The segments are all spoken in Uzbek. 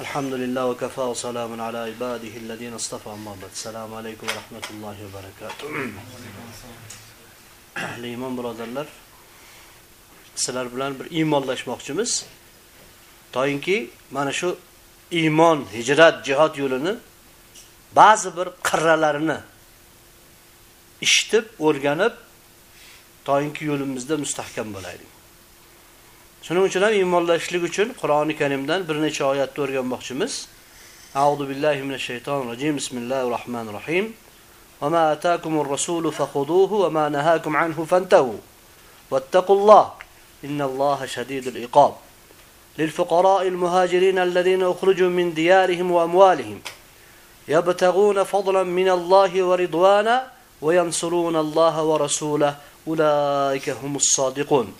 Alhamdulillah لله وكفى وسلام على ala ibadihi allazina istafa بعد السلام عليكم ورحمه الله وبركاته ve berekatuh. Ahli birodarlar, sizlar bilan bir iymonlashmoqchimiz. Toyinki mana shu iymon, hijrat, jihad yo'lini ba'zi bir qirralarini eshitib o'rganib, toyinki yo'limizda mustahkam bo'laylik. shuning uchun ham iymonlashishlik uchun qur'oni karimdan bir necha oyatni أعوذ بالله من الشيطان الرجيم بسم الله الرحمن الرحيم وما آتاكم الرسول فخذوه وما نهاكم عنه فانتهوا واتقوا الله إن الله شديد العقاب للفقراء المهاجرين الذين أخرجوا من ديارهم وأموالهم يبتغون فضلا من الله ورضوانا وينصرون الله ورسوله أولئك هم الصادقون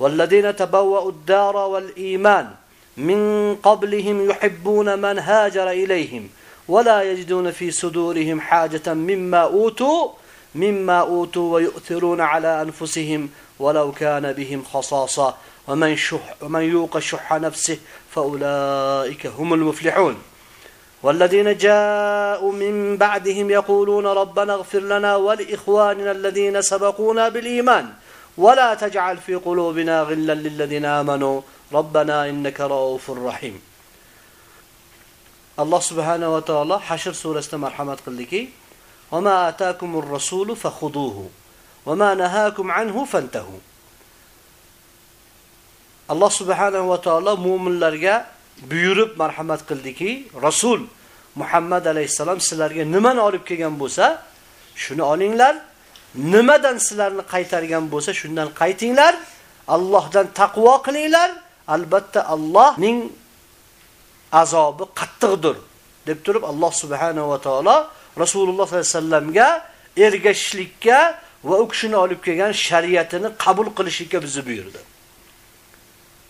والذين تبوأوا الدار والإيمان من قبلهم يحبون من هاجر إليهم ولا يجدون في صدورهم حاجة مما أوتوا مما أوتوا ويؤثرون على أنفسهم ولو كان بهم خصاصة ومن, شح ومن يوق شح نفسه فأولئك هم المفلحون والذين جاءوا من بعدهم يقولون ربنا اغفر لنا ولإخواننا الذين سبقونا بالإيمان ولا تجعل في قلوبنا غلا للذين آمنوا ربنا إنك رؤوف رحيم alloh subhanahu va taolo hashr surasida marhamat qildiki وما آتاكم الرسول فخذوه وما نهاكم عنه فانتهوا alloh subhanahu va taolo mo'minlarga buyurib marhamat qildiki rasul muhammad alayhissalom sizlarga nimani olib kelgan bo'lsa shuni olinglar nimadan sizlarni qaytargan bo'lsa shundan qaytinglar. Allohdan taqvo qilinglar. Albatta allohning azobi qattiqdir deb turib alloh subhanahu va taolo rasululloh sollallohu alayhi vasallamga ergashishlikka va u kishini olib kelgan shariatini qabul qilishlikka bizni buyurdi.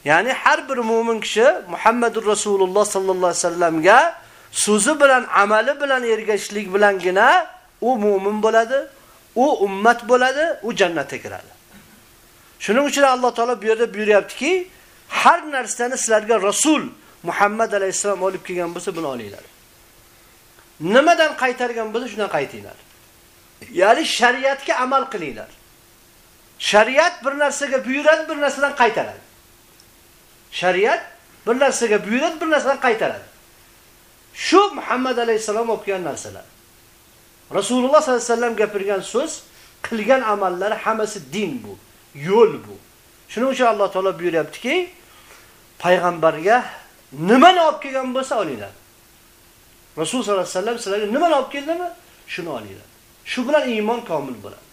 Ya'ni har bir mu'min kishi muhammadur rasululloh sollallohu alayhi vasallamga so'zi bilan amali bilan ergashishlik bilangina u mu'min bo'ladi. U ummat bo'ladi, u jannatga kiradi. Shuning uchun Alloh taolo bu yerda buyuryaptiki, har narsani sizlarga rasul Muhammad alayhisalom olib kelgan bo'lsa, buni olinglar. Nimadan qaytargan bo'lsa, shundan qaytinglar. Ya'ni shariatga amal qilinglar. Shariat bir narsaga buyuradi, bir narsadan qaytaradi. Shariat bir narsaga buyuradi, bir narsadan qaytaradi. Shu Muhammad alayhisalom olib kelgan narsalar. Rasululloh sollallohu alayhi vasallam gapirgan so'z, qilgan amallari hammasi din bu, yo'l bu. Shuning uchun Alloh taolo buyuryaptiki, payg'ambarga nimani olib kelgan bo'lsa olinglar. Rasul sollallohu alayhi vasallam sizlarga nimani olib keldimi, shuni olinglar. Shu bilan iymon komil bo'ladi.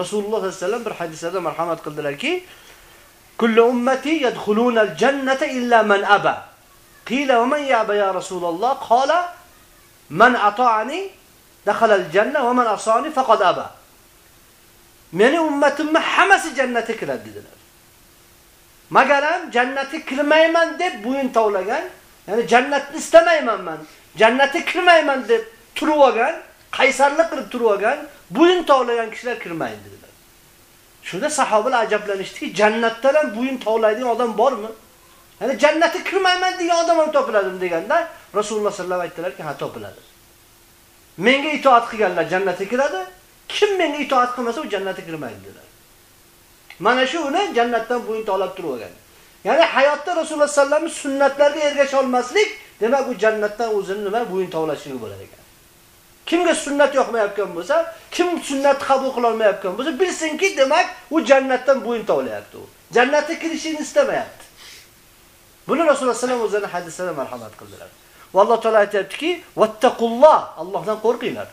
Rasululloh sollallohu alayhi vasallam bir hadisda marhamat qildilarki, kullu ummati yadkhuluna al-jannata illa man aba. Qila man ya'ba ya Rasululloh? Qala man ata'ani dakhalal janna va man asani faqad aba. Meni ummatimni hammasi jannatga kiradi dedilar. Magaram jannatga kirmayman deb bo'yin tovlagan, ya'ni jannatni istamayman men. Jannatga kirmayman deb turib olgan, qaysarlik qilib turib olgan, bo'yin tovlagan kishilar kirmaydi dedilar. Shunda sahobalar ajablanishdiki, jannatdan ham bo'yin tovlaydigan odam bormi? Ya'ni jannatga kirmayman degan odam ham topiladimi deganda Rasululloh sallallohu alayhi vasallam aytdilarki, ha topiladi. Menga itoat qilganlar jannatga kiradi. Kim menga itoat qilmasa, u jannatga kirmaydi dedilar. Mana shu uni jannatdan bo'yin tolab turib olgan. Ya'ni hayotda Rasululloh sallallohu alayhi sunnatlarga ergasha olmaslik, demak u jannatdan o'zini nima bo'yin tovlashligi bo'lar ekan. kimga sunnat yoqmayotgan bo'lsa, kim sunnatni qabul qila olmayotgan bo'lsa, bilsinki, demak, u jannatdan bo'yin tovlayapti u. Jannatga kirishini istamayapti. Buni Rasululloh sallallohu alayhi vasallam hadisida marhamat qildilar. Va Alloh taolo aytayaptiki, "Vattaqulloh", Allohdan qo'rqinglar.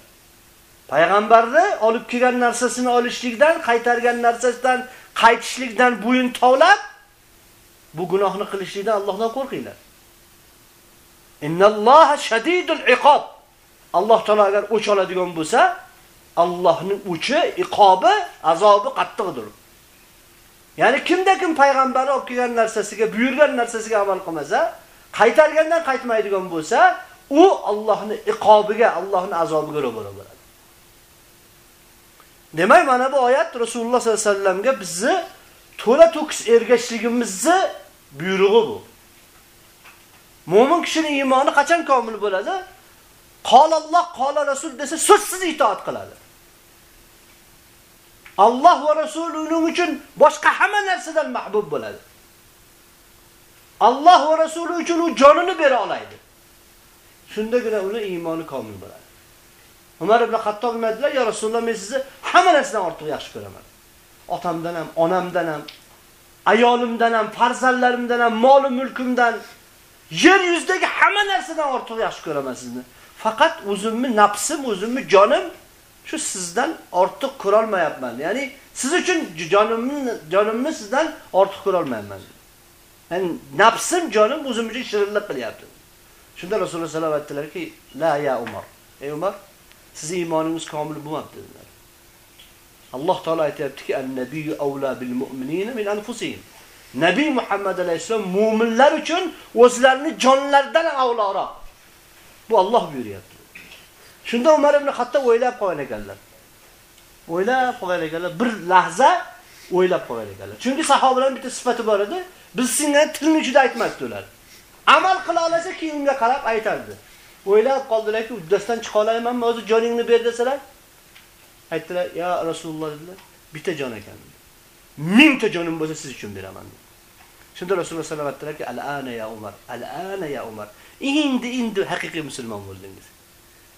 Payg'ambarni olib kelgan narsasini olishlikdan, qaytargan narsasidan qaytishlikdan bo'yin tovlab, bu gunohni qilishlikdan Allohdan qo'rqinglar. Innalloha shadidul iqob. Alloh taolo agar o'ch oladigan bo'lsa, Allohning uchi, iqobi, azobi qattiqdir. Ya'ni kimda kim payg'ambarni olib kelgan narsasiga, buyurgan narsasiga amal qilmasa, qaytargandan qaytmaydigan bo'lsa, u Allohning iqobiga, Allohning azobiga ro'baro bo'ladi. Demak, mana bu oyat Rasululloh sollallohu alayhi vasallamga bizni to'la to'kis ergashligimizni buyrug'i bu. Mo'min kishining iymoni qachon komil bo'ladi? Qolalloh, qola Rasul desa so'zsiz itoat qiladi. Alloh va Rasulining uchun boshqa hamma narsadan mahbub bo'ladi. Alloh va Rasuli uchun u jonini bera oladi. Shundagina uni iymoni komil bo'ladi. Umar ibn Xattob aytdilar, "Ya Rasululloh, men sizni hamma narsadan ortiq yaxshi ko'raman. Otamdan ham, onamdan ham, ayolimdan ham, farzandlarimdan ham, mol mulkimdan, yer yuzidagi hamma narsadan ortiq yaxshi ko'raman sizni. Faqat o'zimni nafsim, o'zimni jonim shu sizdan ortiq ko'ra olmayapman. Ya'ni siz uchun jonimni jonimni sizdan ortiq ko'ra olmayman. Ya'ni nafsim, jonim o'zim uchun shirinlik qilyapti. Shunda Rasululloh sallallohu alayhi vasallam aytdilarki, "La ya Umar. Ey Umar, sizning iymoningiz komil bo'lmabdi." dedilar. Alloh taolo aytayaptiki, "An-nabiyyu awla bil mu'minina min anfusihim." Nabiy Muhammad alayhisalom mu'minlar uchun o'zlarini jonlaridan avloroq. Bu Alloh buyuryapti. Shunda Umar ibn Xattob o'ylab qolgan ekanlar. O'ylab qolgan ekanlar, bir lahza o'ylab qolgan ekanlar. Chunki sahobalarning bitta sifati bor edi, biz senga tilni ichida aytmasdi ular. Amal qila olsa keyin unga qarab aytardi. O'ylab qoldilarki, uddasdan chiqa olaymanmi, o'zi joningni ber desalar? Aytdilar, "Ya Rasululloh" dedilar, "Bitta jon ekan." Mingta jonim bo'lsa siz uchun beraman. Shunda Rasululloh sallallohu alayhi vasallam "Al-ana ya Umar, al-ana ya Umar." Endi endi haqiqiy musulmon bo'ldingiz.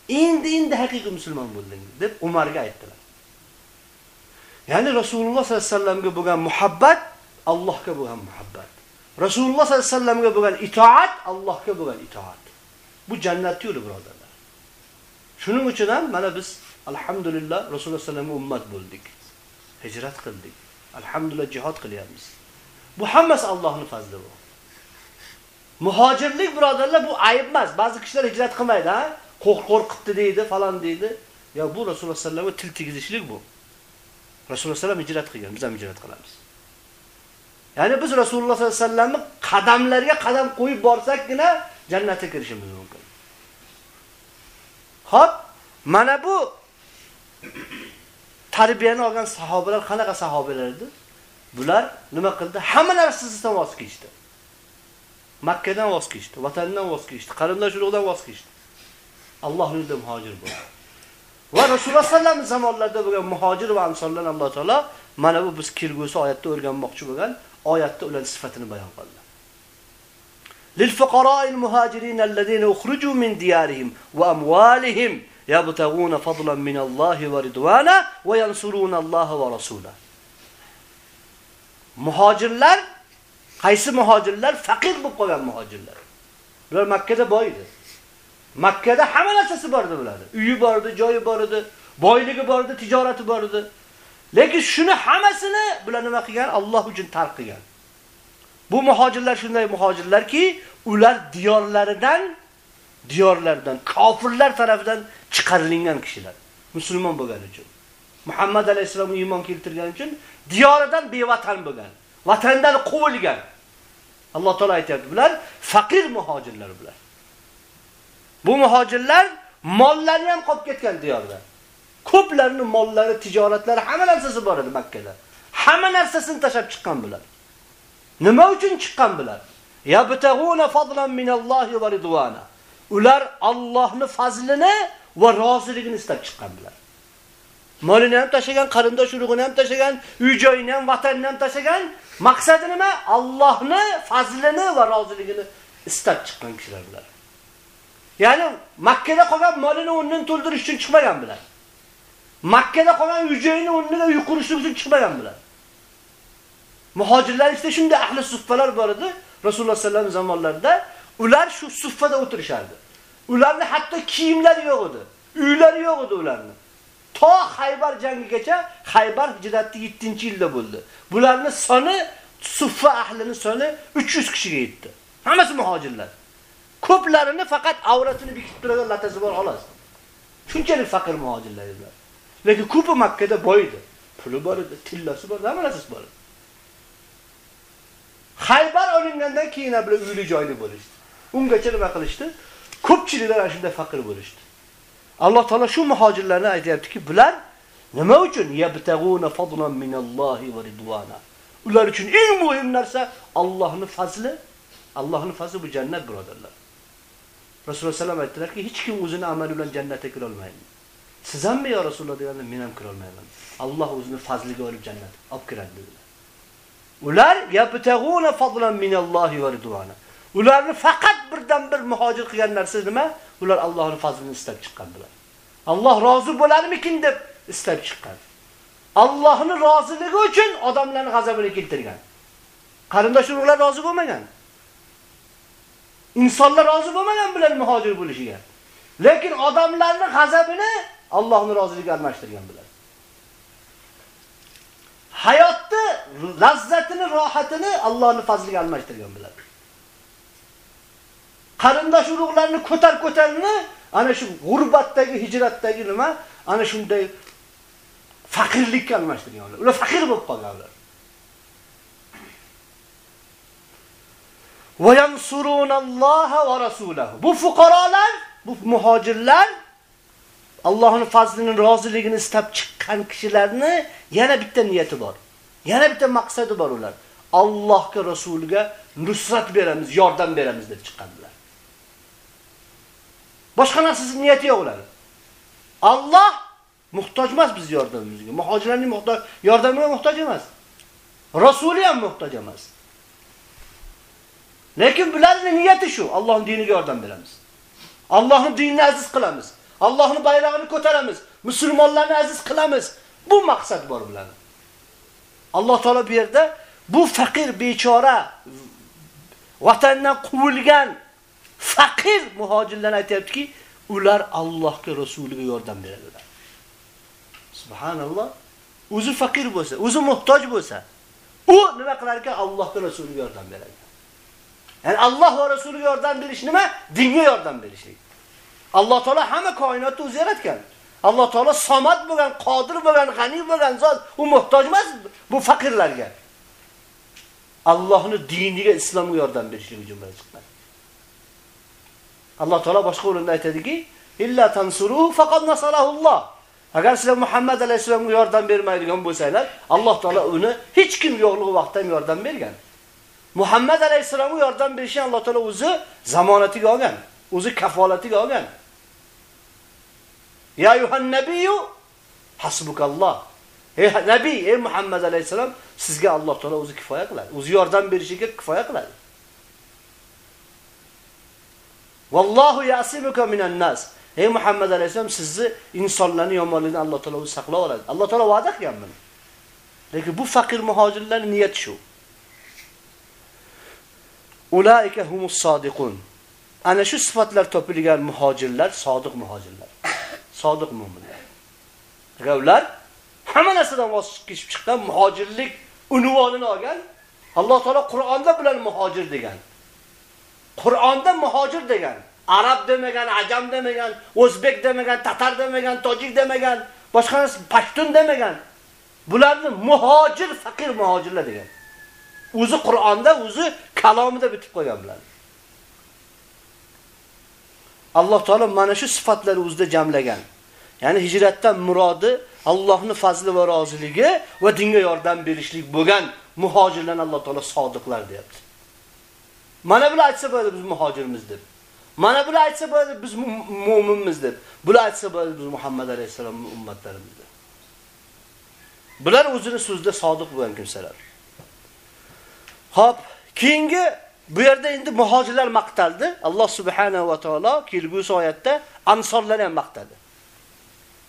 Endi endi haqiqiy musulmon bo'ldingiz deb Umarga aytdilar. Ya'ni Rasululloh sallallohu alayhi vasallamga bo'lgan muhabbat Allohga bo'lgan muhabbat. Rasululloh sallallohu alayhi vasallamga bo'lgan itoat Allohga bo'lgan itoat. Bu jannat yo'li birodarlar. Shuning uchun ham mana biz alhamdulillah Rasululloh sallallohu alayhi ummat bo'ldik. Hijrat qildik. Alhamdulillah jihad qilyapmiz. Bu hammasi Allohning fazli bu. Muhojirlik birodarlar bu ayb emas. Ba'zi kishilar hijrat qilmaydi, ha? Qo'rqitdi deydi, falan deydi. Ya bu Rasululloh sallallohu alayhi til tegizishlik bu. Rasululloh sallallohu hijrat qilgan, biz ham hijrat qilamiz. Ya'ni biz Rasululloh sallallohu alayhi vasallamning qadamlariga qadam qo'yib borsakgina jannatga kirishimiz mumkin. Xo'p, mana bu tarbiyani olgan sahobalar qanaqa sahobalar edi? Bular nima qildi? Hamma narsasidan voz kechdi. Makkadan voz kechdi, vatandan voz kechdi, qarindosh urug'dan voz kechdi. Alloh yo'lida muhojir bo'ldi. Va Rasululloh sallallohu alayhi zamonlarda bo'lgan muhojir va ansonlarni Alloh taolo mana bu biz kirgusi oyatda o'rganmoqchi bo'lgan oyatda ular sifatini bayon qildi. للفقراء المهاجرين الذين أخرجوا من ديارهم وأموالهم يبتغون فضلا من الله ورضوانا وينصرون الله ورسوله muhojirlar qaysi muhojirlar faqir bo'lib qolgan muhojirlar bular makkada boy edi makkada hamma narsasi bor edi bularni uyi bor edi joyi bor edi boyligi bor edi tijorati bor edi lekin shuni hammasini bular nima qilgan Alloh uchun tark qilgan bu muhojirlar shunday muhojirlarki ular diyorlaridan diyorlardan kofirlar tarafidan chiqarilgan kishilar musulmon bo'lgani uchun Muhammad alayhisalom iymon keltirgani uchun diyoridan bevatan bo'lgan, vatandan quvilgan. Alloh taolo aytayapti, bular faqir muhojirlar bular. Bu muhojirlar mollari ham qolib ketgan diyorda. Ko'plarni mollari, tijoratlari, hamma narsasi bor edi Makkada. Hamma narsasini tashab chiqqan bular. Nima uchun chiqqan bular? Yabtaguna fadlan minallohi va ridwana. Ular Allohning fazlini va roziligini istab chiqqan bular. Molini ham tashagan, qarindosh urug'ini ham tashagan, uy joyini ham, vatanini ham tashagan. Maqsadi nima? Allohning fazlini va roziligini istab chiqqan kishilar bular. Ya'ni Makka da qolgan molini o'rnini to'ldirish uchun chiqmagan bular. Makkada qolgan uyini o'rnida uy qurish uchun chiqmagan bular. Muhojirlar ichida shunday ahli suffalar bor edi. Rasululloh sallallohu alayhi zamonlarida ular shu suffada o'tirishardi. Ularni hatto kiyimlari yo'q edi. Uylari yo'q edi ularni. To Haybar jangigacha Haybar hijratning 7-yilda bo'ldi. Bularning soni suffa ahlining soni 300 kishiga yetdi. Hammasi muhojirlar. Ko'plarini faqat avratini bekitib turadigan latasi bor xolos. Shunchalik faqir muhojirlar edilar. Lekin ko'pi Makkada boy edi. Puli bor edi, tillasi bor, hamma narsasi bor. Xaybar olingandan keyin bular uyli joyli bo'lishdi. Ungacha nima qilishdi? Ko'pchiliklar shunda shunday faqir bo'lishdi. Alloh taolo shu muhojirlarni aytayaptiki, bular nima uchun yabtaguna fadlan minallohi va ridwana. Ular uchun eng muhim narsa Allohning fazli. Allohning fazli bu jannat birodarlar. Rasululloh sallam aytdilarki, hech kim o'zini amali bilan jannatga kira olmaydi. Siz hammi yo Rasululloh deganda men ham kira olmayman. Alloh o'zini fazliga olib jannat olib kiradi dedilar. Ular yabtaguna fadlan minallohi va ridwana. Ularni faqat birdan bir muhojir qilgan narsa nima? Ular Allohning fazlini istab chiqqandilar. Alloh rozi bo'larmikin deb istab chiqqan. Allohning roziligi uchun odamlarning g'azabini keltirgan. Qarindosh urug'lar rozi bo'lmagan. Insonlar rozi bo'lmagan bilan muhojir bo'lishiga. Lekin odamlarning g'azabini Allohning roziligiga almashtirgan bular. Hayotni lazzatini, rohatini Allohning fazliga almashtirgan bular. Qarindosh urug'larni ko'tar ko'tarini ana shu g'urbatdagi, hijratdagi nima? Ana shunday faqirlikka almashtirgan ular. Ular faqir bo'lib qolganlar. Va yansurunalloha va rasulahu. Bu fuqarolar, bu muhojirlar Allohning fazlini, roziligini istab chiqqan kishilarni yana bitta niyati bor. Yana bitta maqsadi bor ular. Allohga, rasuliga nusrat beramiz, yordam beramiz deb chiqqanlar. Boshqa narsasiz niyati yo'q ular. Alloh muhtoj emas biz yordamimizga. Muhojirlarning muhtoj, yordamiga muhtoj emas. Rasuli ham muhtoj emas. Lekin bularning niyati shu, Allohning diniga yordam beramiz. Allohning dinini aziz qilamiz. Allohning bayrog'ini ko'taramiz. Musulmonlarni aziz qilamiz. Bu maqsad bor bilan. Alloh taolo bu yerda bu faqir, bechora, vatandan quvilgan faqir muhojirlarni aytayaptiki, ular Allohga, Rasuliga yordam beradilar. Subhanalloh. O'zi faqir bo'lsa, o'zi muhtoj bo'lsa, u nima qilar ekan? Allohga, Rasuliga yordam beradi. Ya'ni Alloh va Rasuliga yordam berish nima? Dinga yordam berishlik. Alloh taolo hamma koinotni o'zi yaratgan. Alloh taolo somat bo'lgan, qodir bo'lgan, g'ani bo'lgan zot, u muhtoj emas bu faqirlarga. Allohning diniga, islomga yordam berishlik uchun chiqqan. Alloh taolo boshqa o'rinda aytadiki, illa tansuruhu faqad nasarahulloh. Agar sizlar Muhammad alayhisolamga yordam bermaydigan bo'lsanglar, Alloh taolo uni hech kim yo'qligi vaqtda yordam bergan. Muhammad alayhisolamga yordam berishni Alloh taolo o'zi zamonatiga olgan, o'zi kafolatiga olgan. Ya yuhan nabiyyu hasbukalloh. Ey nabiy, ey Muhammad alayhisalom, sizga Alloh taolo o'zi kifoya qiladi. O'zi yordam berishiga kifoya qiladi. Vallohu yasimuka minan nas. Ey Muhammad alayhisalom, sizni insonlarning yomonligidan Alloh taolo o'zi saqlab oladi. Alloh taolo va'da qilgan buni. Lekin bu faqir muhojirlarning niyati shu. Ulaika humus sodiqun. Ana shu sifatlar topilgan muhojirlar sodiq muhojirlar. Sodiq mu'minlar. Agar ular hamma narsadan voz kechib chiqqan muhojirlik unvonini olgan, Alloh taolo Qur'onda bilan muhojir degan. Qur'onda muhojir degan. Arab demagan, ajam demagan, o'zbek demagan, tatar demagan, tojik demagan, boshqa pashtun demagan. Bularni muhojir, faqir muhojirlar degan. O'zi Qur'onda, o'zi kalomida bitib qo'ygan bularni Alloh taolo mana shu sifatlarni o'zida jamlagan. Ya'ni hijratdan murodi Allohning fazli va roziligi va dinga yordam berishlik bo'lgan muhojirlarni Alloh taolo sodiqlar deyapti. Mana bular aytsa bo'ladi biz muhojirmiz deb. Mana bular aytsa bo'ladi biz mu'minmiz deb. Bular aytsa bo'ladi biz Muhammad alayhisalom ummatlarimiz deb. Bular o'zini so'zda sodiq bo'lgan kimsalar. Xo'p, keyingi Bu yerda endi muhojirlar maqtaldi. Alloh subhanahu va taolo kelgusi oyatda ansorlarni ham maqtadi.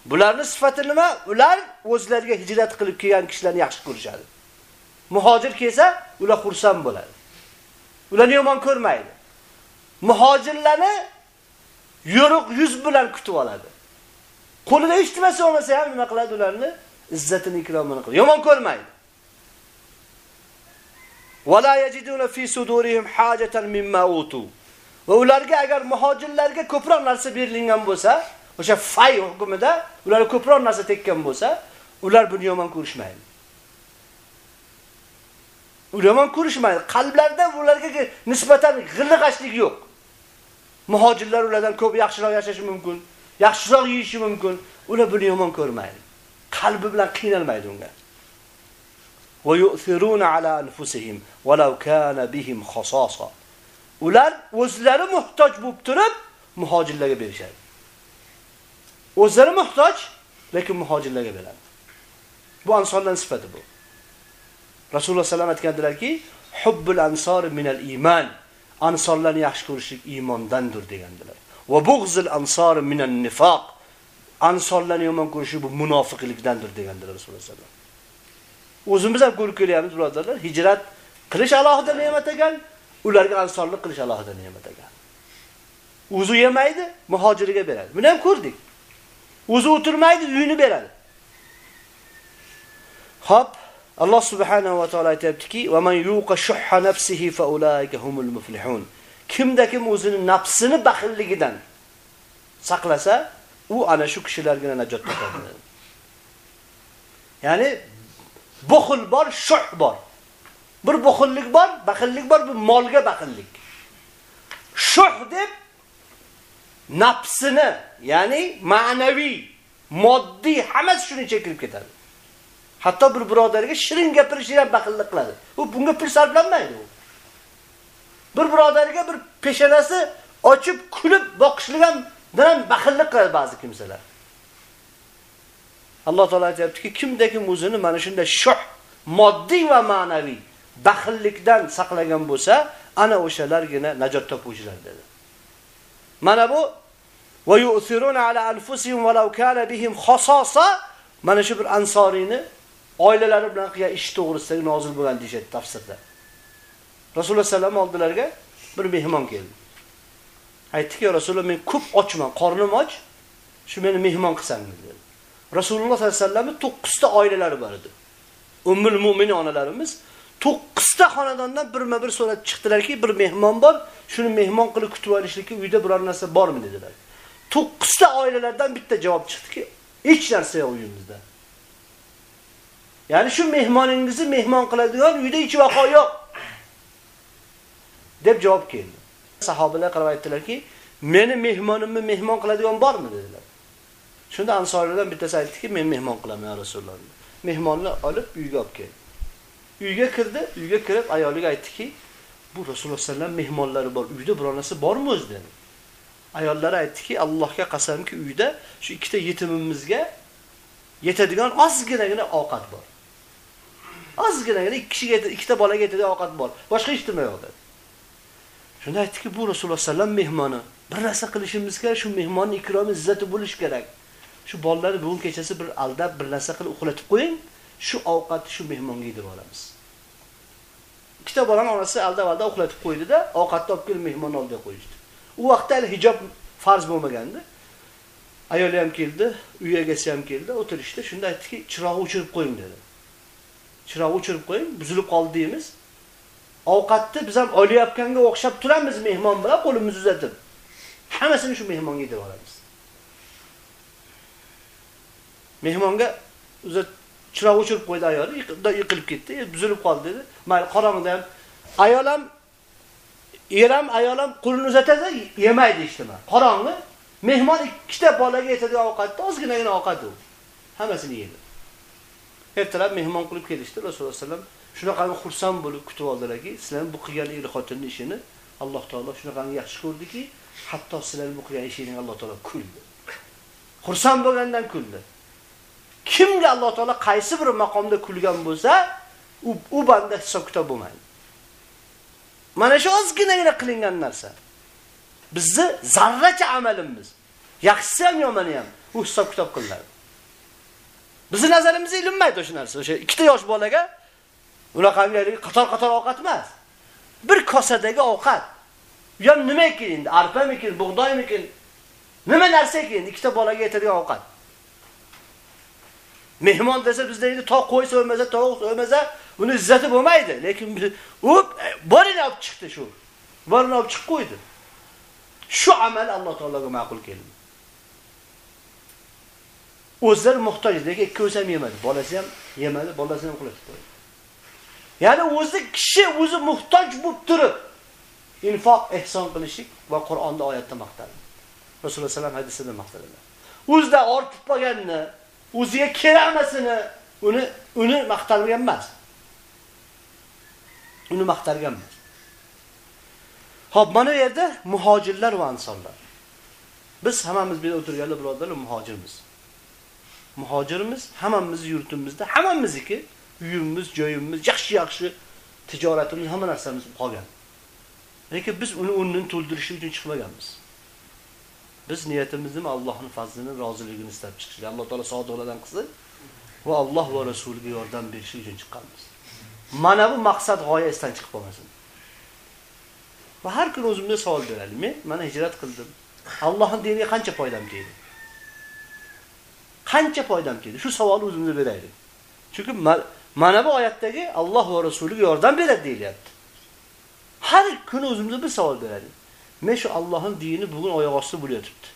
Bularning sifati nima? Ular o'zlariga hijrat qilib kelgan kishilarni yaxshi ko'rishadi. Muhojir kelsa, ular xursand bo'ladi. Ularni yomon ko'rmaydi. Muhojirlarni yo'ruq yuz bilan kutib oladi. Qo'lida hech narsa olmasa ham nima qiladi ularni? Izzatini ikromini qiladi. Yomon ko'rmaydi. ولا يجدون في صدورهم sudurihim مما mimma utu. Va ularga кўпроқ нарса берилган бўлса, berilgan bo'lsa, ҳукмида fay кўпроқ ularga ko'proq бўлса, улар буни ular кўришмайди. yomon ko'rishmaydi. Ular yomon ko'rishmaydi. Qalblarida ularga nisbatan g'ilg'ashlik yo'q. Muhojirlar ulardan ko'p yaxshiroq yashashi mumkin, yaxshiroq yeyishi mumkin. Ular buni yomon ko'rmaydi. Qalbi bilan qiynalmaydi. Va yu'thiruna ala anfusihim walau kana bihim. Ular o'zlari muhtoj bo'lib turib muhojirlarga berishadi. O'zlari muhtoj, lekin muhojirlarga beradi. Bu ansorlar sifati bu. Rasululloh sallam aytgandilarki, hubbul ansor minal iymon." Ansorlarni yaxshi ko'rishlik iymondandir degandilar. Va bughzul ansor minan nifoq. Ansorlarni yomon ko'rish bu munofiqlikdandir degandilar Rasululloh sallam. O'zimiz ham ko'rib kelyapmiz, birodarlar. Hijrat qilish alohida ne'mat ekan, ularga ansorlik qilish alohida ne'mat ekan. O'zi yemaydi, muhojiriga beradi. Buni ham ko'rdik. O'zi o'tirmaydi, uyini beradi. Hop, Alloh subhanahu va taolo aytibdiki: "Va man yuqa shuhha nafsihi fa ulaika humul muflihun." Kimda kim o'zini nafsini baxilligidan saqlasa, u ana shu kishilarga najot topadi. Ya'ni buxul bor, shuh bor. Bir buxullik bor, baxillik bor, bu molga baxillik. Shuh deb nafsini, ya'ni ma'naviy, moddiy hammasi shuni chekirib ketadi. Hatto bir birodarga shirin gapirish ham baxillik qiladi. U bunga pul sarflanmaydi u. Bir birodarga bir peshanasi ochib kulib boqishlik ham bilan baxillik qiladi ba'zi kimsalar. Alloh taolo aytayaptiki, kimdagi o'zini mana shunday shoh moddiy va ma'naviy baxillikdan saqlagan bo'lsa, ana o'shalargina najot topuvchilar dedi. Mana bu va yu'siruna ala anfusihim walau kana bihim khasasa mana shu bir ansoriyni oilalari bilan qilgan ish to'g'risidagi nozil bo'lgan deyshadi tafsirda. Rasululloh sallam oldilariga bir mehmon keldi. Aytdiki, Rasululloh men ko'p ochman, qornim och, shu meni mehmon qilsangiz dedi. Rasululloh sallallohu alayhi vasallamning 9 ta oilalari bor edi. Ummul mu'minin onalarimiz 9 ta xonadondan birma-bir so'rab chiqdilarki, bir mehmon bor, shuni mehmon qilib kutib olishlikka uyda biror narsa bormi dedilar. 9 ta oilalardan bitta javob chiqdiki, hech narsa yo'q uyimizda. Ya'ni shu mehmoningizni mehmon qiladigan uyda hech vaqo yo'q. deb javob keldi. Sahobalar qarab aytdilarki, meni mehmonimni mehmon qiladigan bormi dedilar. Shunda ansorlardan bittasi aytdiki, men mehmon qilaman ya Rasululloh. Mehmonni olib uyga olib keldi. Uyga kirdi, uyga kirib ayoliga aytdiki, bu Rasululloh sallam mehmonlari bor, uyda biror narsa bormi o'zi dedi. Ayollari aytdiki, Allohga qasamki, uyda shu ikkita yetimimizga yetadigan ozginagina ovqat bor. Ozginagina ikki kishiga ikkita bolaga yetadigan ovqat bor. Boshqa hech nima yo'q dedi. Shunda aytdiki, bu Rasululloh sallam mehmoni. Bir narsa qilishimiz kerak, shu mehmonning ikromi izzati bo'lish kerak. Shu bolalarni bugun kechasi bir aldab bir narsa qilib uxlatib qo'ying, shu ovqatni shu mehmonga yedirib olamiz. Ikkita bolani onasi aldab-aldab uxlatib qo'ydi-da, ovqatni olib kelib mehmonni oldiga qo'yishdi. U vaqtda hali hijob farz bo'lmagandi. Ayoli ham keldi, uy egasi ham keldi, o'tirishdi. Shunda aytdiki, chirog'i o'chirib qo'ying dedi. chirog'i o'chirib qo'ying, buzilib qoldi deymiz. Ovqatni biz ham olayotganga o'xshab turamiz mehmon bilan qo'limizni uzatib. Hammasini shu mehmonga yedirib olamiz. Mehmonga uzat chiroq o'chirib qo'ydi ayoli, yiqilib ketdi, e, buzilib qoldi dedi. Mayli, qorong'ida ham ayol ham er ham ayol ham qo'lini uzatadi, yemaydi ishtimi. Qorong'i mehmon ikkita bolaga yetadigan ovqatni ozginagina ovqat u. Hammasini yedi. Ertalab mehmon qilib kelishdi Rasululloh sallam. Shunaqa xursand bo'lib kutib oldilarki, sizlarni bu qilgan er xotinni ishini Alloh taolo shunaqa yaxshi ko'rdiki, hatto sizlarni bu qilgan ishingizga Alloh taolo kuldi. Xursand bo'lgandan kuldi. Kimga Alloh taolo qaysi bir maqomda kulgan bo'lsa, u u banda hisob kitob bo'lmaydi. Mana shu ozginagina qilingan narsa. Bizni zarracha amalimiz, yaxshisi ham yomoni ham u hisob kitob qilinadi. Bizning nazarimizda ilinmaydi o'sha narsa. O'sha ikkita yosh bolaga unaqangi qator-qator ovqat emas. Bir kosadagi ovqat. U ham nima ekan endi? Arpamikin, bug'doymikin? Nima narsa ekan ikkita bolaga yetadigan ovqat? Mehmon desa bizda endi toq qo'y so'ymasa, tovuq so'ymasa, uni izzati bo'lmaydi. Lekin u borini olib chiqdi shu. Borini olib chiqib qo'ydi. Shu amal Alloh taologa ma'qul keldi. O'zlari muhtoj, lekin ikkovsi ham yemadi. Bolasi ham yemadi, bolasi ham qulatib qo'ydi. Ya'ni o'zi kishi o'zi muhtoj bo'lib turib infoq ehson qilishlik va Qur'onda oyatda maqtaldi. Rasululloh sallam hadisida maqtaldi. O'zida ortib qolganini, o'ziga kerakmasini uni uni maqtalgan emas. Uni maqtalgan emas. Xo'p, mana bu yerda muhojirlar va ansonlar. Biz hammamiz bu o'tirganlar birodarlar muhojirmiz. Muhojirmiz, hammamiz yurtimizda, hammamizniki uyimiz, joyimiz, yaxshi-yaxshi tijoratimiz, hamma narsamiz qolgan. Lekin biz uni o'rnini to'ldirish uchun chiqmaganmiz. Biz niyatimizni Allohning fazlini, roziligini istab chiqishga, Alloh taolo sodiqlardan qilsin va Alloh va rasuliga yordam berish uchun chiqqanmiz. Mana bu maqsad g'oya esdan chiqib qolmasin. Va har kuni o'zimga savol beraylik. Men mana hijrat qildim. Allohning diniga qancha foydam tegdi? Qancha foydam tegdi? Shu savolni o'zimizga beraylik. Chunki mana bu oyatdagi Alloh va rasuliga yordam beradi deyilyapti. Har kuni o'zimizga bir savol beraylik. Men shu Allohning dini bugun oyoq ostida bo'layotibdi.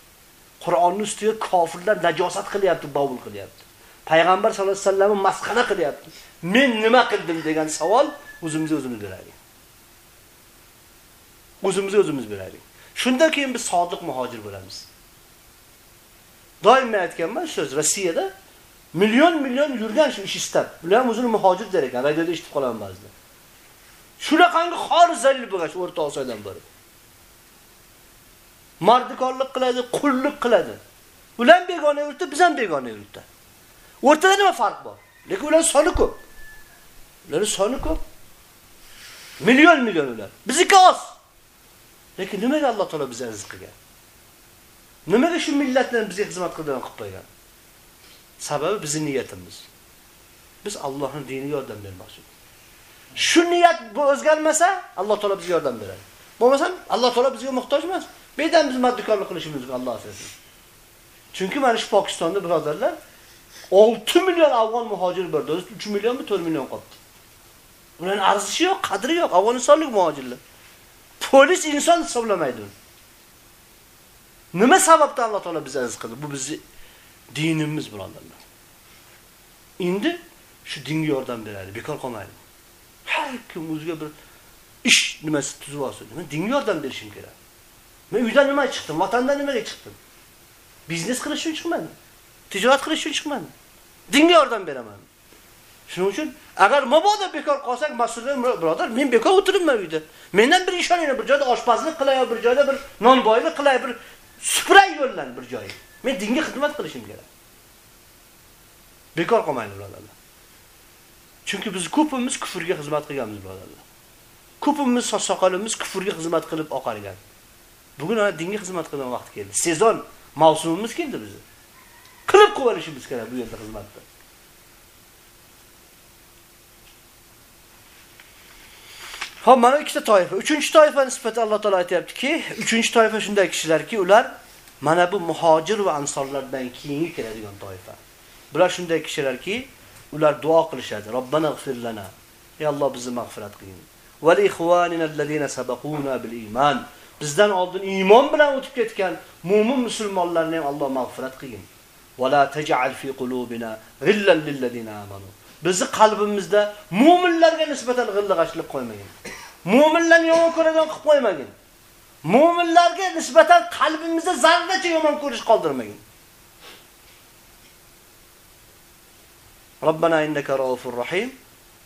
Qur'onning ustiga kofirlar najosat qilyapti, bovul qilyapti. Payg'ambar sollallohu alayhi vasallamni masxara qilyapti. Men nima qildim degan savol o'zimizga o'zimiz beraylik. O'zimizga o'zimiz beraylik. Shundan keyin biz sodiq muhojir bo'lamiz. Doim aytganman, so'z Rossiyada million million yurgan shu ish istab. Bular ham o'zini muhojir der ekan, radioda eshitib qolaman ba'zida. Shunaqangi xor zalil bo'lgan shu O'rta Osiyodan beri. Mardikorlik qiladi, qullik qiladi. Ular begona yurtda, biz ham begona yurtda. O'rtada nima farq bor? Lekin ular soni ko'p. Ular soni ko'p. Million million ular. Bizniki oz. Lekin nimaga Alloh taolo bizga rizq qilgan? Nimaga shu millatlarni bizga xizmat qiladigan qilib qo'ygan? Sababi bizning niyatimiz. Biz Allohning diniga yordam bermoqchimiz. Shu niyat bu o'zgarmasa, Alloh taolo bizga yordam beradi. Bo'lmasa Alloh taolo bizga muhtoj emas. Bedan biz maddikorlik qilishimiz mumkin Alloh asrasin. Chunki mana shu Pokistonda birodarlar 6 million afg'on muhojir bor. 3 millionmi 4 million qoldi. Ularning arzishi yo'q, qadri yo'q. Afg'onistonlik muhojirlar. Polis inson hisoblamaydi. Nima sababdan Alloh taolo bizga aziz qildi? Bu bizni dinimiz birodarlar. Endi shu dinga yordam beradi, bekor qolmaydi. Har kim o'ziga bir ish nimasi tuzib olsin. Men dinga yordam berishim kerak. Men uydan nima chiqdim? Vatandan nimaga chiqdim? Biznes qilish uchun chiqmadim. Tijorat qilish uchun chiqmadim. Dinga yordam beraman. Shuning uchun agar mabodo bekor qolsak, mas'ullar birodar, men bekor o'tiribman uyda. Mendan bir ish olinglar, bir joyda oshpazlik qilay, bir joyda bir nonboylik qilay, bir supray yo'llan bir joy. Men dinga xizmat qilishim kerak. Bekor qolmanglar birodarlar. Chunki biz ko'pimiz kufrga xizmat qilganmiz birodarlar. Ko'pimiz soqolimiz kufrga xizmat qilib oqargan. Bugun ana dinga xizmat qilgan vaqt keldi. Sezon mavsumimiz keldi bizni. Qilib qo'yishimiz kerak bu yerda xizmatda. Xo'p, mana ikkita toifa. Uchinchi toifa nisbati Alloh taolo aytayaptiki, uchinchi toifa shunday kishilarki, ular mana bu muhojir va ansorlardan keyingi keladigan toifa. Bular shunday kishilarki, ular duo qilishadi. Robbana g'fir lana. Ey Alloh bizni mag'firat qiling. Va li ikhwanina allazina sabaquna bil iman. Bizdan oldin iymon bilan o'tib ketgan mu'min musulmonlarni ham Alloh mag'firat qilgin. Va la taj'al fi qulubina ghillan lil ladina amanu. Bizni qalbimizda mu'minlarga nisbatan g'illig'ashlik qo'ymagin. Mu'minlarni yomon ko'radigan qilib qo'ymagin. Mu'minlarga nisbatan qalbimizda zarracha yomon ko'rish qoldirmagin. Robbana innaka raufur rahim.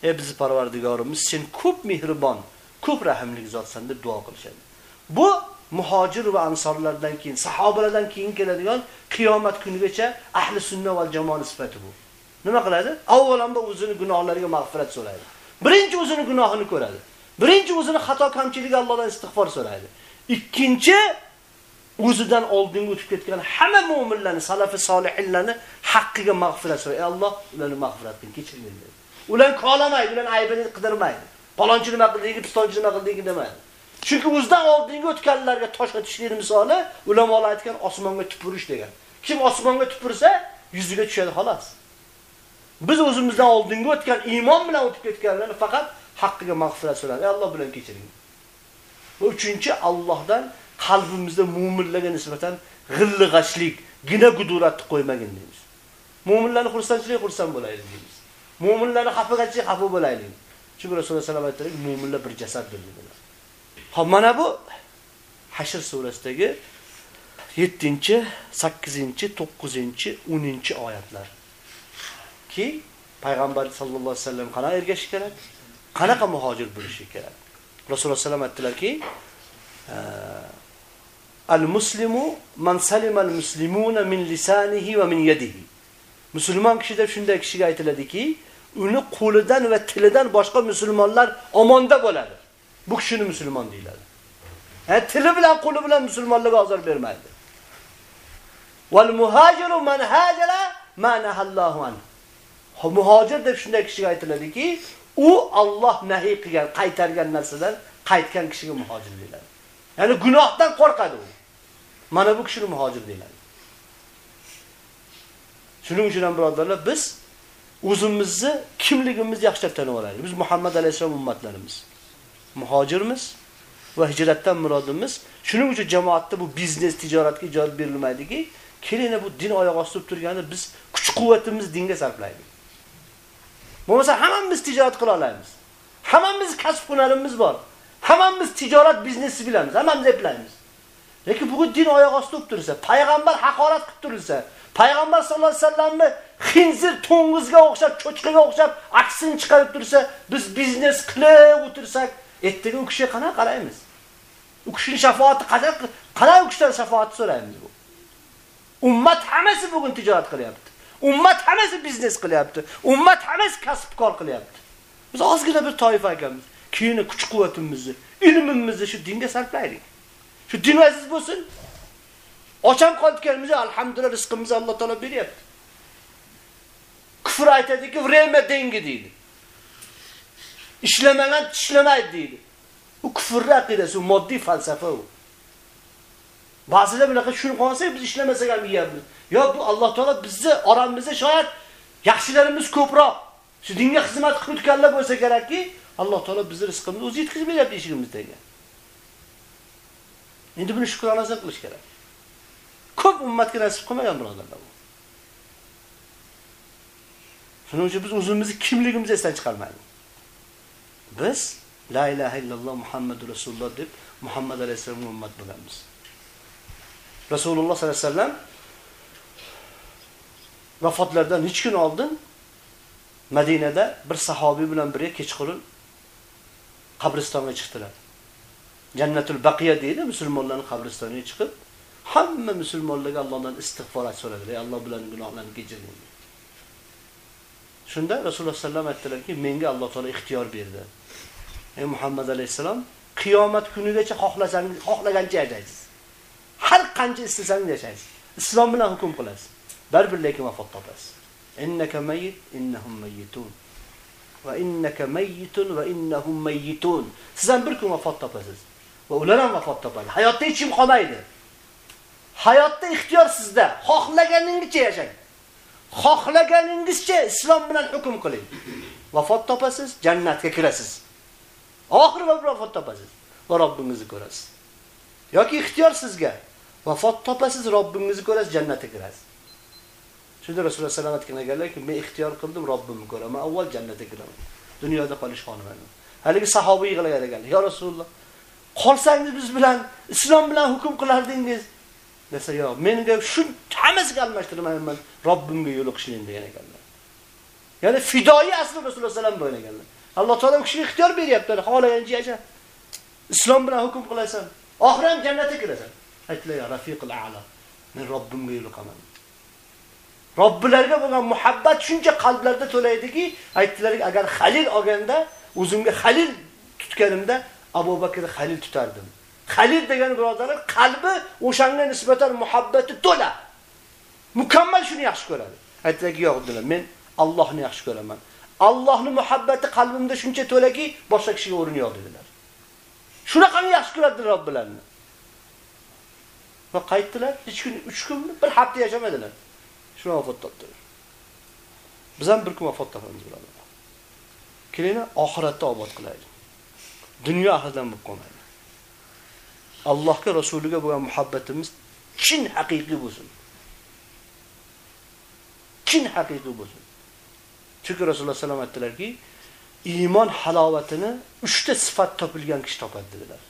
Ey biz Parvardigorimiz, sen ko'p mehribon, ko'p rahimli zotsan deb duo qilishadi. Bu muhojir va ansorlardan keyin, sahobalardan keyin keladigan qiyomat kunigacha ahli sunna va jamoa sifati bu. Nima qiladi? Avvalambor o'zini gunohlariga mag'firat so'raydi. Birinchi o'zini gunohini ko'radi. Birinchi o'zini xato kamchiligi Allohdan istig'for so'raydi. Ikkinchi o'zidan oldinga o'tib ketgan hamma mu'minlarni, salafi solihinlarni haqqiga mag'firat so'raydi. Ey Alloh, ularni mag'firat qil, kechir dedi. Ular qolamaydi, ular aybini qidirmaydi. Palonchi nima qildingiz, pistonchi nima qildi demaydi. Chunki o'zidan oldingi o'tganlarga tosh otishlik misoli ulamolar aytgan osmonga tupurish degan. Kim osmonga tupursa, yuziga tushadi xolos. Biz o'zimizdan oldingi o'tgan iymon bilan o'tib ketganlarni faqat haqqiga mag'firat so'raymiz. Alloh bilan kechiring. Bu uchinchi Allohdan qalbimizda mu'minlarga nisbatan g'illig'ashlik, gina guduratni qo'ymagin deymiz. Mu'minlarni xursandchilik xursand bo'laylik deymiz. Mu'minlarni xafagachilik xafa bo'laylik. Chunki Rasululloh sollallohu alayhi vasallam mu'minlar bir jasaddir dedilar. Xo'p, mana bu Hashr surasidagi 7-chi, 8-chi, 9-chi, 10-chi oyatlar. Ki payg'ambar sallallohu alayhi vasallam qana ergashish kerak? Qanaqa muhojir bo'lishi kerak? Rasululloh sallam aytdilarki, Al-muslimu man salima al-muslimuna min lisanihi va min yadihi. Musulmon kishi deb shunday kishiga aytiladiki, uni qo'lidan va tilidan boshqa musulmonlar omonda bo'ladi. Bu kishini musulmon deyiladi. Ha, tili bilan qo'li bilan musulmonlarga ozor bermaydi. Wal muhajiru man hajara ma nahallahu an. Muhojir deb shunday kishiga aytiladiki, u Alloh nahiy qilgan, qaytargan narsadan qaytgan kishiga muhojir deyiladi. Ya'ni gunohdan qo'rqadi u. Mana bu kishini muhojir deyiladi. Shuning uchun ham birodarlar, biz o'zimizni kimligimizni yaxshilab tanib olaylik. Biz Muhammad alayhisalom ummatlarimiz. Muhojirmiz va hijratdan murodimiz. Shuning uchun jamoatda bu biznes, tijoratga ijozat berilmaydiki, kelinglar bu din oyoq ostida turganda biz kuch-quvvatimizni dinga sarflaylik. Bo'lmasa hammamiz tijorat qila olamiz. Hammamiz kasb hunarimiz bor. Hammamiz tijorat biznesi bilamiz, hammamiz eplaymiz. Lekin bugun din oyoq ostida tursa, payg'ambar haqorat qilib tursa, payg'ambar sallallohu alayhi vasallamni xinzir to'ng'izga o'xshab, cho'chqaga o'xshab aksini chiqarib tursa, biz biznes qilib o'tirsak, ertaga u kishiga qana qaraymiz? U kishining shafoati qanday qanday u kishidan shafoat so'raymiz bu? Ummat hammasi bugun tijorat qilyapti. Ummat hammasi biznes qilyapti. Ummat hammasi kasbkor qilyapti. Biz ozgina bir toifa ekanmiz. Keyin kuch-quvvatimizni, ilmimizni shu dinga sarflaylik. Shu din aziz bo'lsin. Ocham qolganimiz alhamdulillah rizqimizni Alloh taolo beryapti. Kufr aytadiki, vreme dengi" deydi. Ishlamagan tishlamaydi deydi. U kufrni aqidasi, u moddiy falsafa u. Ba'zilar bunaqa shuni qolsak biz ishlamasak ham yeyapmiz. Yo bu Alloh taolo bizni oramizda shoyat yaxshilarimiz ko'proq shu dinga xizmat qilib o'tganlar bo'lsa kerakki, Alloh taolo bizni rizqimizni o'zi yetkazib beryapti eshigimizdaga. Endi buni shukronasini qilish kerak. Ko'p ummatga nasib qilmagan birodarlar bu. Shuning uchun biz o'zimizni kimligimizni esdan chiqarmaylik. Biz la ilaha illalloh Muhammadur rasululloh deb Muhammad alayhissalomga ummat bo'lamiz. Rasululloh sollallohu alayhi vasallam vafotlaridan hech kun oldin Madinada bir sahobiy bilan birga kechqurun qabristonga chiqdilar. Jannatul Baqiya deydi, musulmonlarning qabristoniga chiqib, hamma musulmonlarga Allohdan istig'forat so'radilar. Ey Alloh bilan gunohlarni kechirgin Shunda Rasululloh sallam aytdilarki, menga Alloh taolo ixtiyor berdi. Ey Muhammad alayhisalom, qiyomat kunigacha xohlasangiz, xohlagancha yashaysiz. Har qancha istasangiz yashaysiz. Islom bilan hukm qilasiz. Baribir lekin vafot topasiz. Innaka mayyit, innahum mayyitun. Va innaka mayyitun va innahum mayyitun. Siz ham bir kun vafot topasiz. Va ular ham vafot topadi. Hayotda hech kim qolmaydi. Hayotda ixtiyor sizda. Xohlaganingizcha yashang. Xohlaganingizcha islom bilan hukm qiling. Vafot topasiz, jannatga kirasiz. Oxir va vafot topasiz va Robbingizni ko'rasiz. yoki ixtiyor sizga. Vafot topasiz, Robbingizni ko'rasiz, jannatga kirasiz. Shunda Rasululloh sallallohu alayhi vasallam aytgan ekanlarki, men ixtiyor qildim, Robbimni ko'raman, avval jannatga kiraman. Dunyoda qolish xohlamayman. Haligi sahoba yig'lagan ekan. Ya Rasululloh, qolsangiz biz bilan islom bilan hukm qilardingiz. Desa, yo'q, menga shu hammasiga almashtirmayman, Robbimga yo'liqishing degan ekanlar. Ya'ni fidoyi asli Rasululloh sollallohu alayhi vasallam bo'lgan. Alloh taolo kishiga ixtiyor beryapti, xohlagancha yasha. Islom bilan hukm qilasan. Oxiri ham jannatga kirasan. Aytdilar, ya rafiqul a'la. Men Robbimga yo'liqaman. Robbilarga bo'lgan muhabbat shuncha qalblarda to'laydiki, aytdilarki, agar Halil olganda, o'zimga Halil tutganimda Abu bakr Halil tutardim. Halil degan birodarlar qalbi o'shanga nisbatan muhabbati to'la. Mukammal shuni yaxshi ko'radi. Aytdiki, yo'q dedilar, men Allohni yaxshi ko'raman. Allohning muhabbati qalbimda shuncha to'laki, boshqa kishiga o'rin yo'q dedilar. Shunaqangi yaxshi ko'radi Robbilarni. Va qaytdilar, hech kun 3 kunmi, bir hafta yashamadilar. Shuna vafot topdilar. Biz ham bir kun vafot topamiz birodarlar. Kelinglar, oxiratda obod qilaylik. Dunyo ahlidan bo'lib qolmaylik. Allohga, Rasuliga bo'lgan muhabbatimiz chin haqiqiy bo'lsin. Chin haqiqiy bo'lsin. Chunki Rasululloh sallallohu alayhi aytdilarki, iymon halovatini 3 ta sifat topilgan kishi topadi dedilar.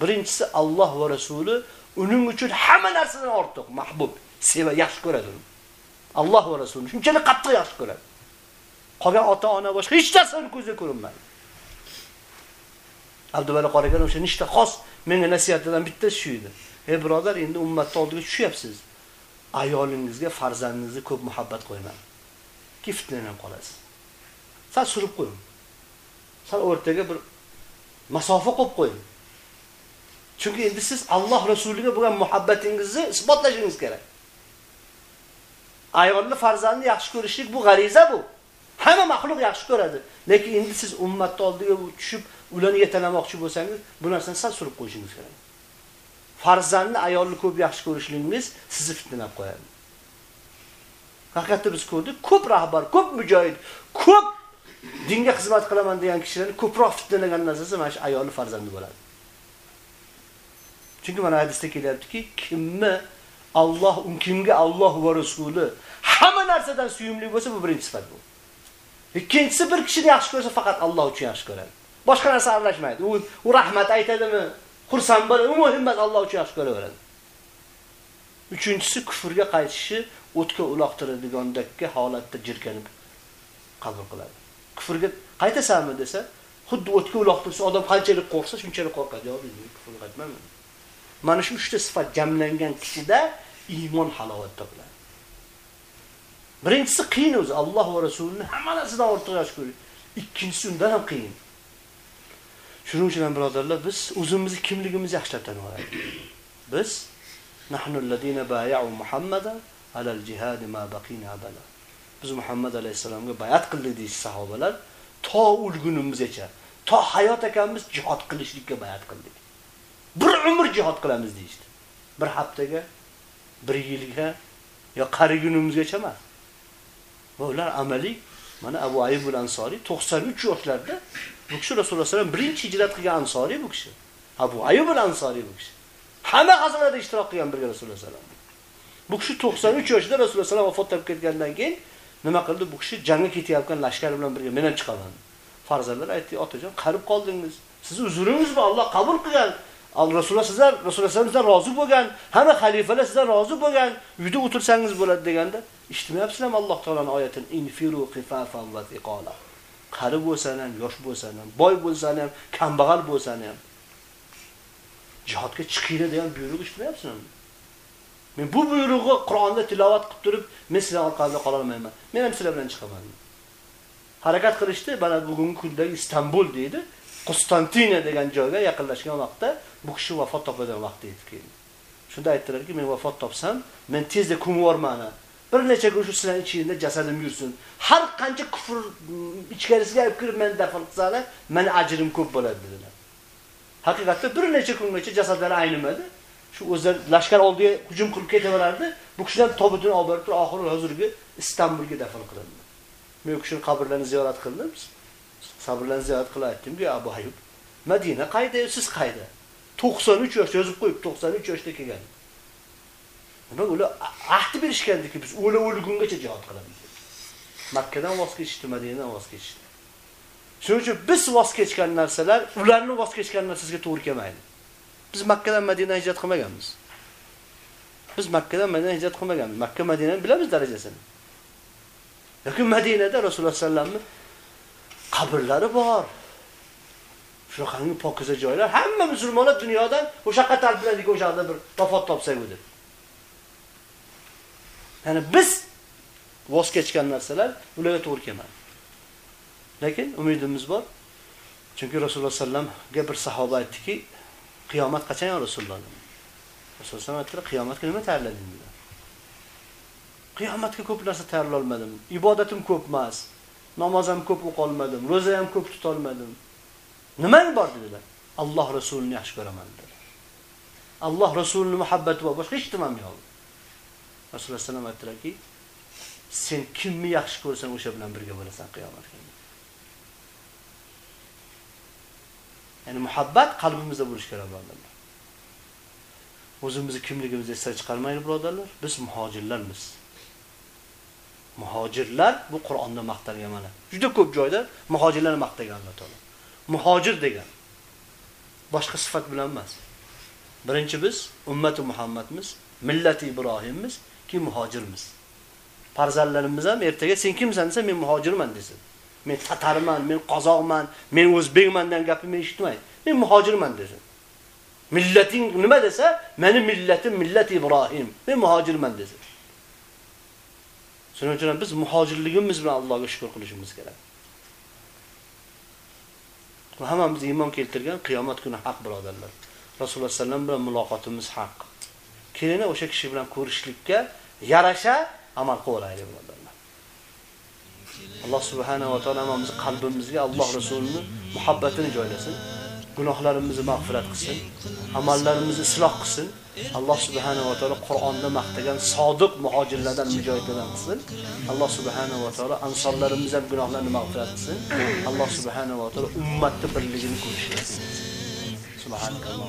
Birinchisi Alloh va Rasuli uning uchun hamma narsadan ortiq mahbub, seva, yaxshi ko'radi uni. Alloh va Rasuli shunchalik qattiq yaxshi ko'radi. Qolgan ota-ona boshqa hech narsani ko'zga ko'rinmaydi. Abduvali qaragan o'sha nishta xos menga nasihatidan bittasi shu edi. Ey birodar, endi ummatni oldiga tushyapsiz. Ayolingizga, farzandingizga ko'p muhabbat qo'ymang. Ki fitnalanib qolasiz. Sal surib qo'ying. Sal o'rtaga bir masofa qo'yib qo'ying. Chunki endi siz Alloh rasuliga bo'lgan muhabbatingizni isbotlashingiz kerak. Ayolni farzandni yaxshi ko'rishlik bu g'ariza bu. Hamma maxluq yaxshi ko'radi. Lekin endi siz ummatni oldiga tushib, ularni yetalamoqchi bo'lsangiz, bu narsani sal surib qo'yishingiz kerak. Farzandni ayolni ko'p yaxshi ko'rishligingiz sizni fitnalab qo'yadi. Haqiqatda biz ko'rdik, ko'p rahbar, ko'p mujohid, ko'p dinga xizmat qilaman degan kishilarni ko'proq fitnalagan narsasi mana shu ayolni farzandi bo'ladi. Chunki mana hadisda kelyaptiki, kimni Alloh kimga Alloh va Rasuli hamma narsadan suyumli bo'lsa, bu birinchi sifat bu. Ikkinchisi bir kishini yaxshi ko'rsa faqat Alloh uchun yaxshi ko'radi. Boshqa narsa aralashmaydi. U u rahmat aytadimi, xursand bo'ladi, u muhim emas, Alloh uchun yaxshi ko'raveradi. Uchinchisi kufrga qaytishi o'tga uloqtiradigandagi holatda jirkanib qabul qiladi. Kufrga qaytasanmi desa, xuddi o'tga uloqtirsa odam qanchalik qo'rqsa, shunchalik qo'rqadi. Yo'q, men kufrga qaytmayman. Mana shu uchta sifat jamlangan kishida iymon halovat topiladi. Birinchisi qiyin o'zi Alloh va Rasulini hamma narsadan ortiq yaxshi ko'rish. Ikkinchisi undan ham qiyin. Shuning uchun ham birodarlar, biz o'zimizni kimligimizni yaxshilab tanib olaylik. Biz nahnu alladina bay'u Muhammadan alal jihad ma baqina abada. Biz Muhammad alayhisalomga bay'at qildik deydi sahobalar, to o'lgunimizgacha, to hayot ekanmiz jihad qilishlikka bay'at qildik. Bir umr jihad qilamiz deydi. Bir haftaga, bir yilga yo qarigunimizgacha emas. Va ular amaliy mana Abu Ayyub al-Ansori 93 yoshlarda bu kishi Rasululloh sallam birinchi hijrat qilgan ansoriy bu kishi. Abu Ayyub al-Ansori bu kishi. Hamma g'azolarda ishtirok qilgan birga Rasululloh sallam. Bu kishi 93 yoshida Rasululloh sallam vafot topib ketgandan keyin nima qildi? Bu kishi jangga ketayotgan lashkar bilan birga men ham chiqaman. Farzandlar aytdi, "Otajon, qarib qoldingiz. Siz uzringiz bor, Alloh qabul qilgan. Rasululloh sizlar Rasululloh sizdan rozi bo'lgan, hamma xalifalar sizdan rozi bo'lgan, uyda o'tirsangiz bo'ladi" deganda, eshitmayapsizlarmi Alloh taolaning oyatini infiru qifafan va iqola." Qari bo'lsan ham, yosh bo'lsan ham, boy bo'lsan ham, kambag'al bo'lsan ham jihodga chiqinglar degan buyruq eshitmayapsizmi? Men bu buyruqni Qur'onda tilovat qilib turib, men sizlar orqangizda qola olmayman. Men ham sizlar bilan chiqaman. Harakat qilishdi, mana bugungi kundagi Istanbul deydi. Konstantina degan joyga yaqinlashgan vaqtda bu kishi vafot topadigan vaqt yetib keldi. Shunda aytdilarki, men vafot topsam, men tezda ko'mib yuborman. Bir necha kun shu sizlar ichingizda jasadim yursin. Har qancha kufr ichkarisiga olib kirib meni dafn qilsalar, meni ajrim ko'p bo'ladi dedilar. Haqiqatda bir necha kungacha jasadlari aynimadi. Shu o'zlar lashkar oldiga hujum qilib ketaverardi. Bu kishilar tobutini olib borib, oxiri hozirgi Istanbulga dafn qilindi. Men u kishining qabrlarini ziyorat qildim. Sabrlarni ziyorat qilib aytdimki, Abu Ayyub, Madina qayda, siz qayda? 93 yoshda yozib qo'yib, 93 yoshda kelgan. Nima ular ahd berishgandiki, biz o'la o'lgungacha jihad qilamiz. Makkadan voz kechishdi, Madinadan voz kechishdi. Shuning uchun biz voz kechgan narsalar ularni voz kechgan narsasiga to'g'ri kelmaydi. Biz Makkadan Madinaga hijrat qilmaganmiz. Biz Makkadan Madinaga hijrat qilmaganmiz. Makka Madinani bilamiz darajasini. Lekin Madinada Rasululloh sallallohu qabrlari bor. Shunaqangi pokiza joylar, hamma musulmonlar dunyodan o'sha qatar bilan o'sha yerda bir vafot topsak deb. Ya'ni biz voz kechgan narsalar ularga to'g'ri kelmaydi. Lekin umidimiz bor. Chunki Rasululloh sallamga bir sahoba aytdiki, qiyomat qachon ya Rasululloh? Rasululloh sallam aytdilar, qiyomatga nima tayyorlading dedilar. Qiyomatga ko'p narsa tayyorlay olmadim. Ibodatim ko'p emas. Namoz ham ko'p o'qolmadim olmadim, roza ham ko'p tuta olmadim. Nimang bor dedilar? Alloh rasulini yaxshi ko'raman dedilar. Alloh rasulining muhabbati va boshqa hech nimam yo'q. Rasululloh sallam aytdilarki, sen kimni yaxshi ko'rsang o'sha bilan birga bo'lasan qiyomat kunida. Ya'ni muhabbat qalbimizda bo'lishi kerak birodarlar. O'zimizni kimligimizni esdan chiqarmaylik birodarlar. Biz muhojirlarmiz. Muhojirlar bu Qur'onda maqtalgan mana. Juda ko'p joyda muhojirlarni maqtagan Alloh taolo. Muhojir degan boshqa sifat bilan emas. Birinchi biz ummati Muhammadmiz, millati Ibrohimmiz, ki muhojirmiz. Farzandlarimiz ham ertaga sen kimsan desa men muhojirman desin. Men tatarman, men qozoqman, men o'zbekman degan eshitmay. Men muhojirman desin. Millating nima desa, meni millatim millat Ibrohim. Men muhojirman desin. Shuning uchun biz muhojirligimiz bilan Allohga shukr qilishimiz kerak. Bu hammamiz iymon keltirgan qiyomat kuni haq birodarlar. Rasululloh sallam bilan muloqotimiz haq. Keyin o'sha kishi bilan ko'rishlikka yarasha amal qilaylik birodarlar. Alloh subhanahu va taolo hammamizni qalbimizga Alloh rasulini muhabbatini joylasin. Gunohlarimizni mag'firat qilsin, amallarimizni isloh qilsin. Alloh subhanahu va taolo Qur'onda maqtagan sodiq muhojirlardan mujohidlardan qilsin. Alloh subhanahu va taolo ansorlarimiz ham gunohlarini mag'firat qilsin. Alloh subhanahu va taolo ummatni birligini ko'rishsin. Subhanakalloh.